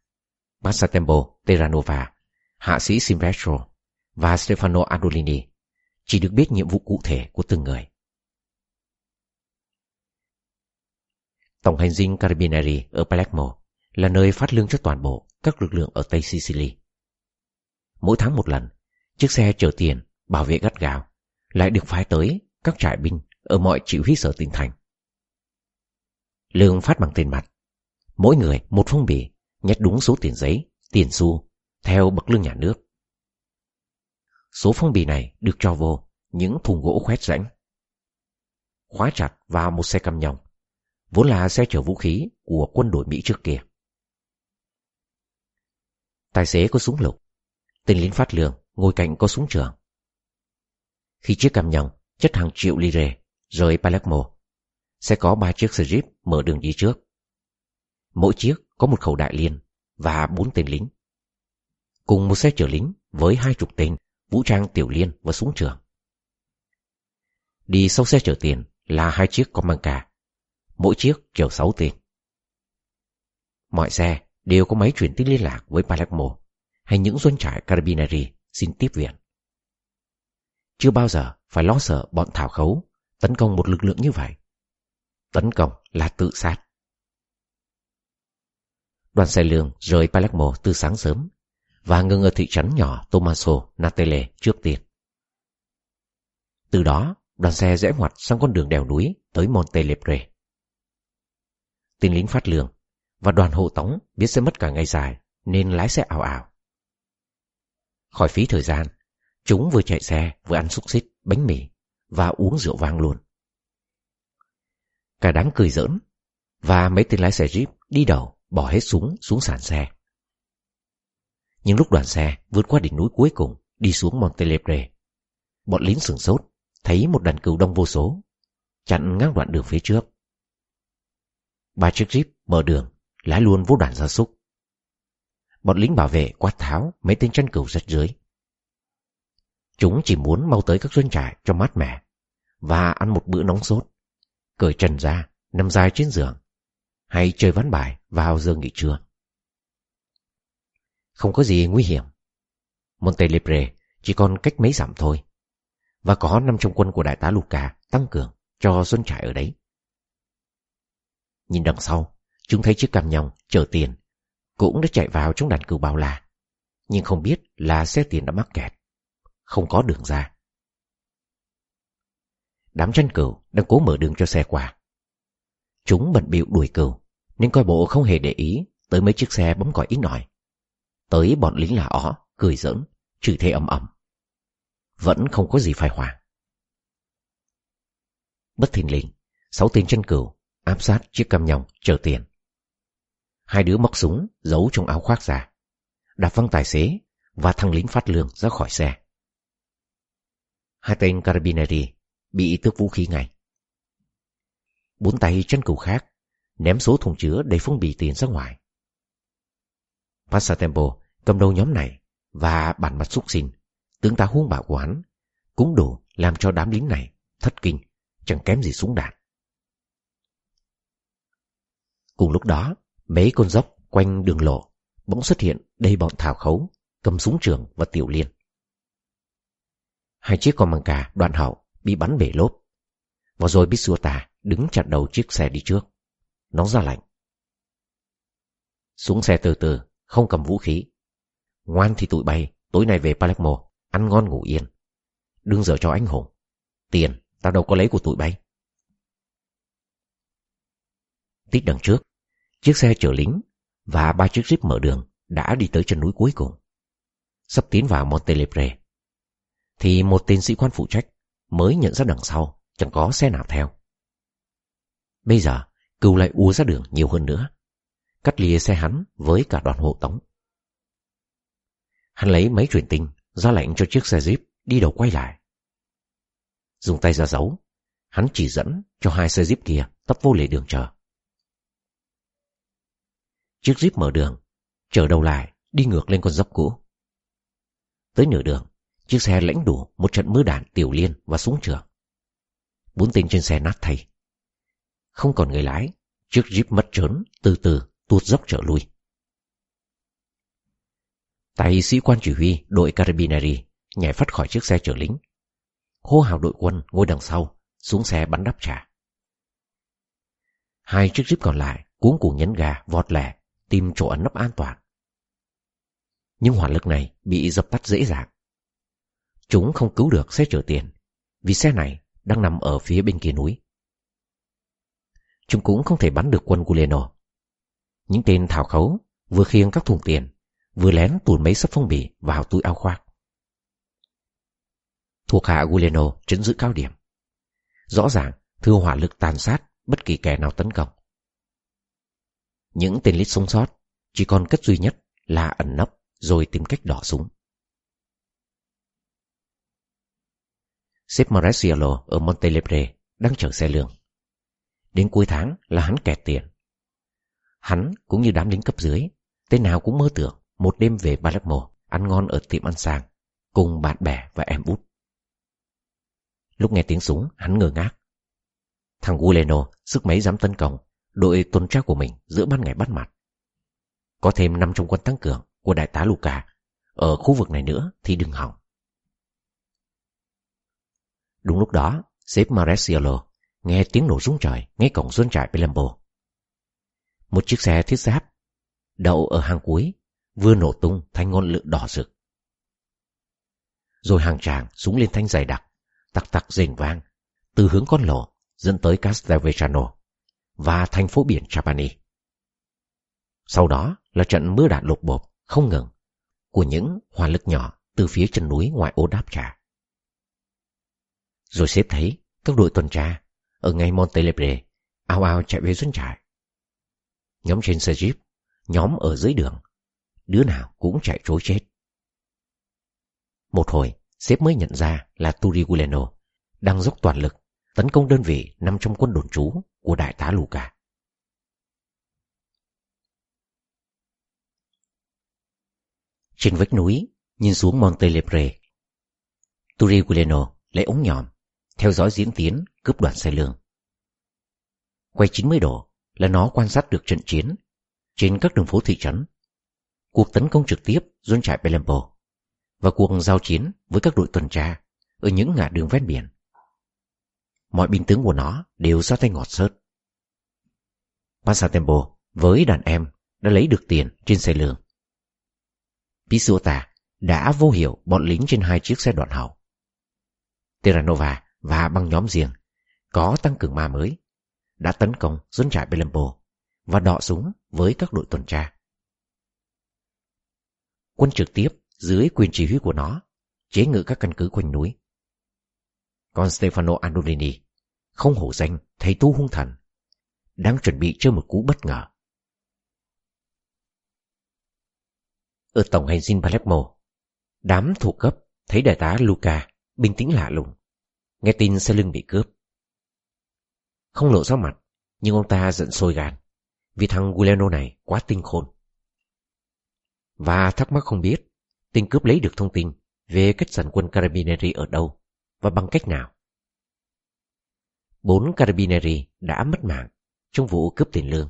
Passatempo Terranova, hạ sĩ Silvestro và Stefano Adolini chỉ được biết nhiệm vụ cụ thể của từng người. Tổng hành dinh Carabinieri ở Palermo là nơi phát lương cho toàn bộ các lực lượng ở Tây Sicily. Mỗi tháng một lần, chiếc xe chở tiền, bảo vệ gắt gao lại được phái tới các trại binh ở mọi chỉ huy sở tỉnh thành. Lương phát bằng tiền mặt. Mỗi người một phong bì, nhét đúng số tiền giấy, tiền xu, theo bậc lương nhà nước. Số phong bì này được cho vô những thùng gỗ khoét rãnh. Khóa chặt vào một xe cam nhông, vốn là xe chở vũ khí của quân đội Mỹ trước kia. Tài xế có súng lục, tên lính phát lương ngồi cạnh có súng trường. Khi chiếc cam nhông chất hàng triệu lire rời Palermo, sẽ có ba chiếc xe jeep mở đường đi trước. Mỗi chiếc có một khẩu đại liên và bốn tên lính. Cùng một xe chở lính với hai chục tên vũ trang tiểu liên và súng trường. Đi sau xe chở tiền là hai chiếc có mang cả, mỗi chiếc chở sáu tên. Mọi xe đều có máy truyền tin liên lạc với Palermo hay những doanh trại Carabinieri xin tiếp viện. Chưa bao giờ phải lo sợ bọn thảo khấu tấn công một lực lượng như vậy. Tấn công là tự sát. Đoàn xe lương rời Palermo từ sáng sớm và ngừng ở thị trấn nhỏ Tomaso Natele trước tiên. Từ đó, đoàn xe rẽ ngoặt sang con đường đèo núi tới Monte Lepre. Tin lính phát lương và đoàn hộ tống biết sẽ mất cả ngày dài nên lái xe ảo ảo. Khỏi phí thời gian, chúng vừa chạy xe vừa ăn xúc xích, bánh mì và uống rượu vang luôn. Cả đám cười giỡn và mấy tên lái xe Jeep đi đầu bỏ hết súng xuống sàn xe. Nhưng lúc đoàn xe vượt qua đỉnh núi cuối cùng đi xuống Montelebre, bọn lính sửng sốt thấy một đàn cừu đông vô số chặn ngang đoạn đường phía trước. Ba chiếc Jeep mở đường lái luôn vô đoàn gia súc. Bọn lính bảo vệ quát tháo mấy tên chân cừu rách dưới. Chúng chỉ muốn mau tới các doanh trại cho mát mẻ và ăn một bữa nóng sốt, cởi trần ra, nằm dài trên giường, hay chơi ván bài vào giờ nghỉ trưa. Không có gì nguy hiểm. Montelibre chỉ còn cách mấy dặm thôi, và có năm trong quân của đại tá Luca tăng cường cho xuân trại ở đấy. Nhìn đằng sau, chúng thấy chiếc cam nhông chở tiền cũng đã chạy vào trong đàn cừu bao la, nhưng không biết là xe tiền đã mắc kẹt, không có đường ra. Đám tranh cừu đang cố mở đường cho xe qua. Chúng bận bịu đuổi cừu, nên coi bộ không hề để ý tới mấy chiếc xe bấm còi ít nổi. Tới bọn lính là ó, cười giỡn, chửi thề ầm ầm. Vẫn không có gì phải hoảng. Bất thình lình, sáu tên chân cừu áp sát chiếc cam nhòng chờ tiền. Hai đứa móc súng giấu trong áo khoác ra, đạp văng tài xế và thằng lính phát lương ra khỏi xe. Hai tên Carabineri bị tước vũ khí ngay. Bốn tay chân cầu khác ném số thùng chứa đầy phong bì tiền ra ngoài. Passatempo cầm đầu nhóm này và bản mặt xúc xin, tướng tá huống bảo của hắn cũng đủ làm cho đám lính này thất kinh, chẳng kém gì súng đạn. Cùng lúc đó, mấy con dốc quanh đường lộ bỗng xuất hiện đầy bọn thảo khấu, cầm súng trường và tiểu liên. Hai chiếc con măng cà đoạn hậu bị bắn bể lốp. Và rồi Bisuota đứng chặt đầu chiếc xe đi trước. Nó ra lạnh. Xuống xe từ từ, không cầm vũ khí. Ngoan thì tụi bay, tối nay về Palermo, ăn ngon ngủ yên. Đừng giờ cho anh hùng. Tiền, tao đâu có lấy của tụi bay. Tít đằng trước, chiếc xe chở lính và ba chiếc jeep mở đường đã đi tới chân núi cuối cùng. Sắp tiến vào Montelebre, thì một tên sĩ quan phụ trách mới nhận ra đằng sau chẳng có xe nào theo. Bây giờ, cừu lại ùa ra đường nhiều hơn nữa, cắt lìa xe hắn với cả đoàn hộ tống. Hắn lấy mấy truyền tinh, ra lệnh cho chiếc xe jeep đi đầu quay lại. Dùng tay ra dấu, hắn chỉ dẫn cho hai xe jeep kia tấp vô lề đường chờ. Chiếc jeep mở đường, chờ đầu lại, đi ngược lên con dốc cũ. Tới nửa đường, chiếc xe lãnh đủ một trận mưa đạn tiểu liên và súng trường. Bốn tên trên xe nát thay. Không còn người lái, chiếc jeep mất trớn, từ từ tuột dốc trở lui. Tay sĩ quan chỉ huy đội Carabinieri nhảy phát khỏi chiếc xe chở lính. Hô hào đội quân ngồi đằng sau, xuống xe bắn đáp trả. Hai chiếc jeep còn lại cuống cuồng nhấn gà, vọt lẻ, tìm chỗ ẩn nấp an toàn. Nhưng hỏa lực này bị dập tắt dễ dàng. Chúng không cứu được xe chở tiền, vì xe này đang nằm ở phía bên kia núi. Chúng cũng không thể bắn được quân Guleno. Những tên thảo khấu vừa khiêng các thùng tiền, vừa lén tuồn mấy sấp phong bì vào túi áo khoác. Thuộc hạ Guleno trấn giữ cao điểm. Rõ ràng thư hỏa lực tàn sát bất kỳ kẻ nào tấn công. Những tên lít sống sót chỉ còn cách duy nhất là ẩn nấp rồi tìm cách đỏ súng. Sếp Maresiello ở Montelebre đang chở xe lương. Đến cuối tháng là hắn kẹt tiền. Hắn cũng như đám lính cấp dưới, tên nào cũng mơ tưởng một đêm về Palermo ăn ngon ở tiệm ăn sang, cùng bạn bè và em út. Lúc nghe tiếng súng, hắn ngơ ngác. Thằng Guleno sức mấy dám tấn công đội tuần tra của mình giữa ban ngày bắt mặt. Có thêm năm trong quân tăng cường của đại tá Luca ở khu vực này nữa thì đừng hỏng. Đúng lúc đó, sếp Maresiello nghe tiếng nổ rung trời ngay cổng doanh trại Pelambo. Một chiếc xe thiết giáp đậu ở hàng cuối vừa nổ tung thành ngọn lửa đỏ rực. Rồi hàng tràng súng lên thanh dày đặc, tặc tặc rền vang từ hướng con lộ dẫn tới Castelvetrano và thành phố biển Trapani. Sau đó là trận mưa đạn lục bộp không ngừng của những hỏa lực nhỏ từ phía chân núi ngoại ô đáp trả. Rồi xếp thấy các đội tuần tra ở ngay Montelebre ao ao chạy về doanh trại. Nhóm trên xe jeep, nhóm ở dưới đường, đứa nào cũng chạy trối chết. Một hồi, sếp mới nhận ra là Turiguleno đang dốc toàn lực tấn công đơn vị nằm trong quân đồn trú của đại tá Luca. Trên vách núi, nhìn xuống Monte Lepre, Turiguleno lấy ống nhòm, theo dõi diễn tiến cướp đoạt xe lương. Quay 90 độ là nó quan sát được trận chiến trên các đường phố thị trấn, cuộc tấn công trực tiếp doanh trại Belembo và cuộc giao chiến với các đội tuần tra ở những ngã đường ven biển mọi binh tướng của nó đều ra tay ngọt sớt. Passatempo với đàn em đã lấy được tiền trên xe lương. Pisuota đã vô hiệu bọn lính trên hai chiếc xe đoạn hậu. Terranova và băng nhóm riêng có tăng cường ma mới đã tấn công dân trại Belembo và đọ súng với các đội tuần tra. Quân trực tiếp dưới quyền chỉ huy của nó chế ngự các căn cứ quanh núi. Còn Stefano Andolini không hổ danh thầy tu hung thần, đang chuẩn bị cho một cú bất ngờ. Ở tổng hành dinh Palermo, đám thủ cấp thấy đại tá Luca bình tĩnh lạ lùng, nghe tin xe lưng bị cướp. Không lộ ra mặt, nhưng ông ta giận sôi gan, vì thằng Guglielmo này quá tinh khôn. Và thắc mắc không biết, tên cướp lấy được thông tin về cách sản quân Carabinieri ở đâu và bằng cách nào. Bốn Carabinieri đã mất mạng trong vụ cướp tiền lương.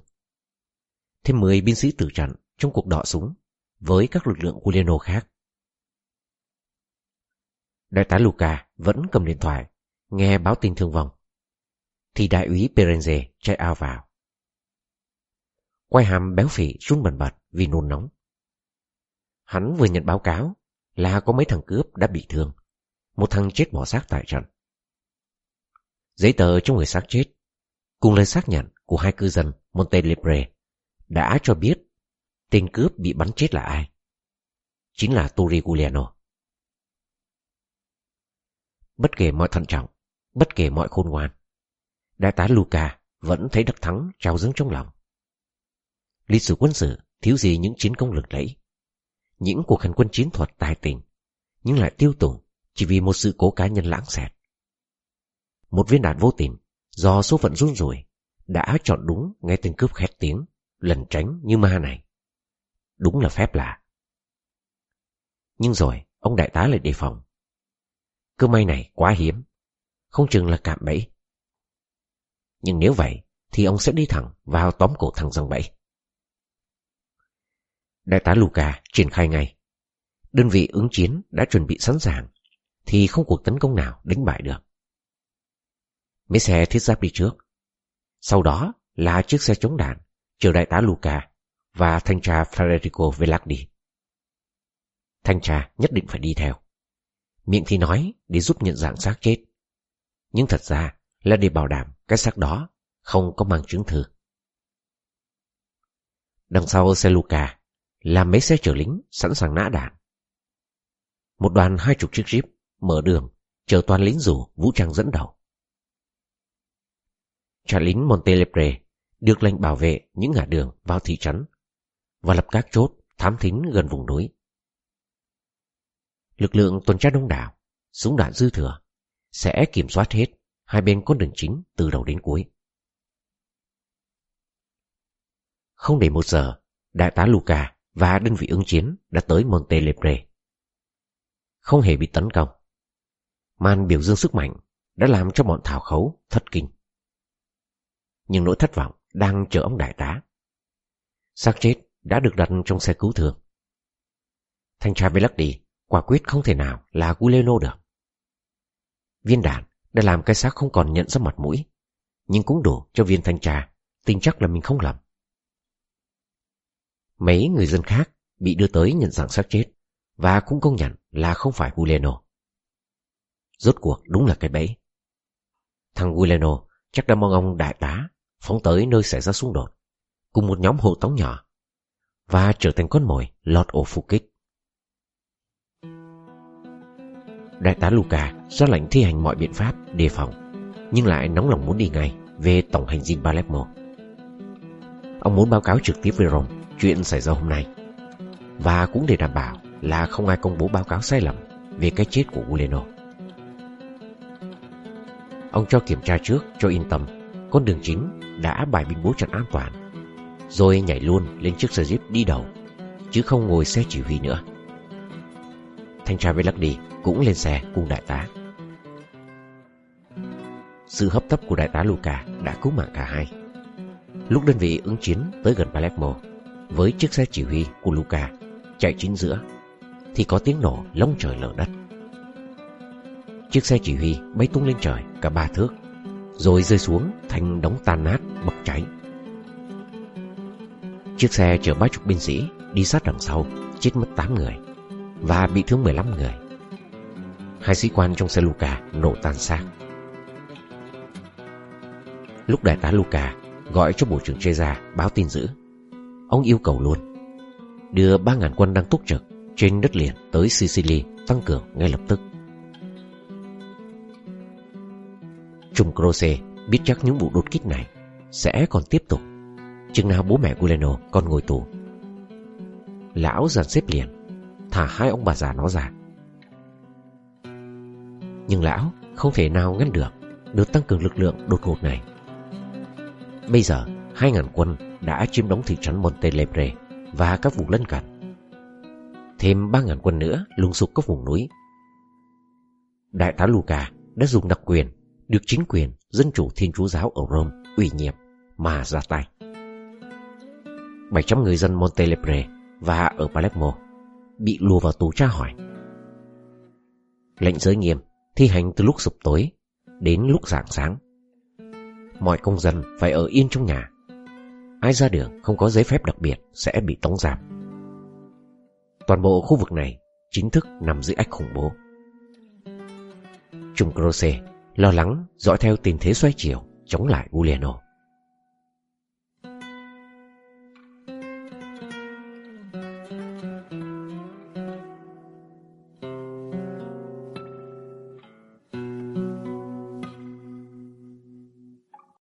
Thêm 10 binh sĩ tử trận trong cuộc đọ súng với các lực lượng Giuliano khác. Đại tá Luca vẫn cầm điện thoại, nghe báo tin thương vong. Thì đại úy Perenze chạy ao vào. Quay hàm béo phì run bần bật vì nôn nóng. Hắn vừa nhận báo cáo là có mấy thằng cướp đã bị thương. Một thằng chết bỏ xác tại trận. Giấy tờ trong người xác chết, cùng lời xác nhận của hai cư dân Montelibre đã cho biết tên cướp bị bắn chết là ai. Chính là Tori Giuliano. Bất kể mọi thận trọng, bất kể mọi khôn ngoan, đại tá Luca vẫn thấy đắc thắng trao dâng trong lòng. Lịch sử quân sự thiếu gì những chiến công lực lẫy, những cuộc hành quân chiến thuật tài tình, nhưng lại tiêu tùng chỉ vì một sự cố cá nhân lãng xẹt. Một viên đạn vô tình do số phận run rủi đã chọn đúng nghe tên cướp khét tiếng, lần tránh như ma này. Đúng là phép lạ. Nhưng rồi, ông đại tá lại đề phòng. Cơ may này quá hiếm, không chừng là cạm bẫy. Nhưng nếu vậy, thì ông sẽ đi thẳng vào tóm cổ thằng răng bẫy. Đại tá Luca triển khai ngay. Đơn vị ứng chiến đã chuẩn bị sẵn sàng, thì không cuộc tấn công nào đánh bại được. Mấy xe thiết giáp đi trước. Sau đó là chiếc xe chống đạn chở đại tá Luca và thanh tra Federico Velardi. Thanh tra nhất định phải đi theo. Miệng thì nói để giúp nhận dạng xác chết. Nhưng thật ra là để bảo đảm cái xác đó không có mang chứng thư. Đằng sau xe Luca là mấy xe chở lính sẵn sàng nã đạn. Một đoàn hai chục chiếc jeep mở đường chờ toàn lính rủ vũ trang dẫn đầu. Trại lính Montelepre được lệnh bảo vệ những ngã đường vào thị trấn và lập các chốt thám thính gần vùng núi. Lực lượng tuần tra đông đảo, súng đạn dư thừa, sẽ kiểm soát hết hai bên con đường chính từ đầu đến cuối. Không đầy một giờ, đại tá Luca và đơn vị ứng chiến đã tới Montelebre. Không hề bị tấn công. Màn biểu dương sức mạnh đã làm cho bọn thảo khấu thất kinh. Nhưng nỗi thất vọng đang chờ ông đại tá. xác chết đã được đặt trong xe cứu thương. Thanh tra Velardi quả quyết không thể nào là Guleno được. Viên đạn đã làm cái xác không còn nhận ra mặt mũi, nhưng cũng đủ cho viên thanh tra tin chắc là mình không lầm. Mấy người dân khác bị đưa tới nhận dạng xác chết và cũng công nhận là không phải Guleno. Rốt cuộc đúng là cái bẫy. Thằng Guleno chắc đã mong ông đại tá phóng tới nơi xảy ra xung đột cùng một nhóm hộ tống nhỏ và trở thành con mồi lọt ổ phục kích. Đại tá Luca ra lệnh thi hành mọi biện pháp, đề phòng, nhưng lại nóng lòng muốn đi ngay về tổng hành dinh Palermo. Ông muốn báo cáo trực tiếp với Rome chuyện xảy ra hôm nay, và cũng để đảm bảo là không ai công bố báo cáo sai lầm về cái chết của Uleno. Ông cho kiểm tra trước, cho yên tâm, con đường chính đã bài binh bố trận an toàn, rồi nhảy luôn lên chiếc xe jeep đi đầu, chứ không ngồi xe chỉ huy nữa thanh tra Velardi cũng lên xe cùng đại tá sự hấp tấp của đại tá Luca đã cứu mạng cả hai lúc đơn vị ứng chiến tới gần Palermo với chiếc xe chỉ huy của Luca chạy chính giữa thì có tiếng nổ lông trời lở đất chiếc xe chỉ huy bay tung lên trời cả ba thước rồi rơi xuống thành đống tan nát bốc cháy. Chiếc xe chở ba chục binh sĩ đi sát đằng sau, chết mất 8 người và bị thương 15 người. Hai sĩ quan trong xe Luca nổ tan xác. Lúc đại tá Luca gọi cho bộ trưởng Cheza báo tin dữ, ông yêu cầu luôn đưa 3.000 quân đang túc trực trên đất liền tới Sicily tăng cường ngay lập tức. Trung Croce biết chắc những vụ đột kích này sẽ còn tiếp tục, chừng nào bố mẹ Guleno còn ngồi tù. Lão dàn xếp liền, thả hai ông bà già nó ra. Nhưng lão không thể nào ngăn được được tăng cường lực lượng đột ngột này. Bây giờ, 2 ngàn quân đã chiếm đóng thị trấn Montelebre và các vùng lân cận. Thêm 3 ngàn quân nữa lùng sục các vùng núi. Đại tá Luca đã dùng đặc quyền được chính quyền dân chủ thiên chúa giáo ở Rome ủy nhiệm mà ra tay. 700 người dân Montelebre và ở Palermo bị lùa vào tù tra hỏi. Lệnh giới nghiêm, thi hành từ lúc sụp tối đến lúc rạng sáng. Mọi công dân phải ở yên trong nhà. Ai ra đường không có giấy phép đặc biệt sẽ bị tống giảm. Toàn bộ khu vực này chính thức nằm dưới ách khủng bố. Trung Croce lo lắng dõi theo tình thế xoay chiều chống lại Giuliano.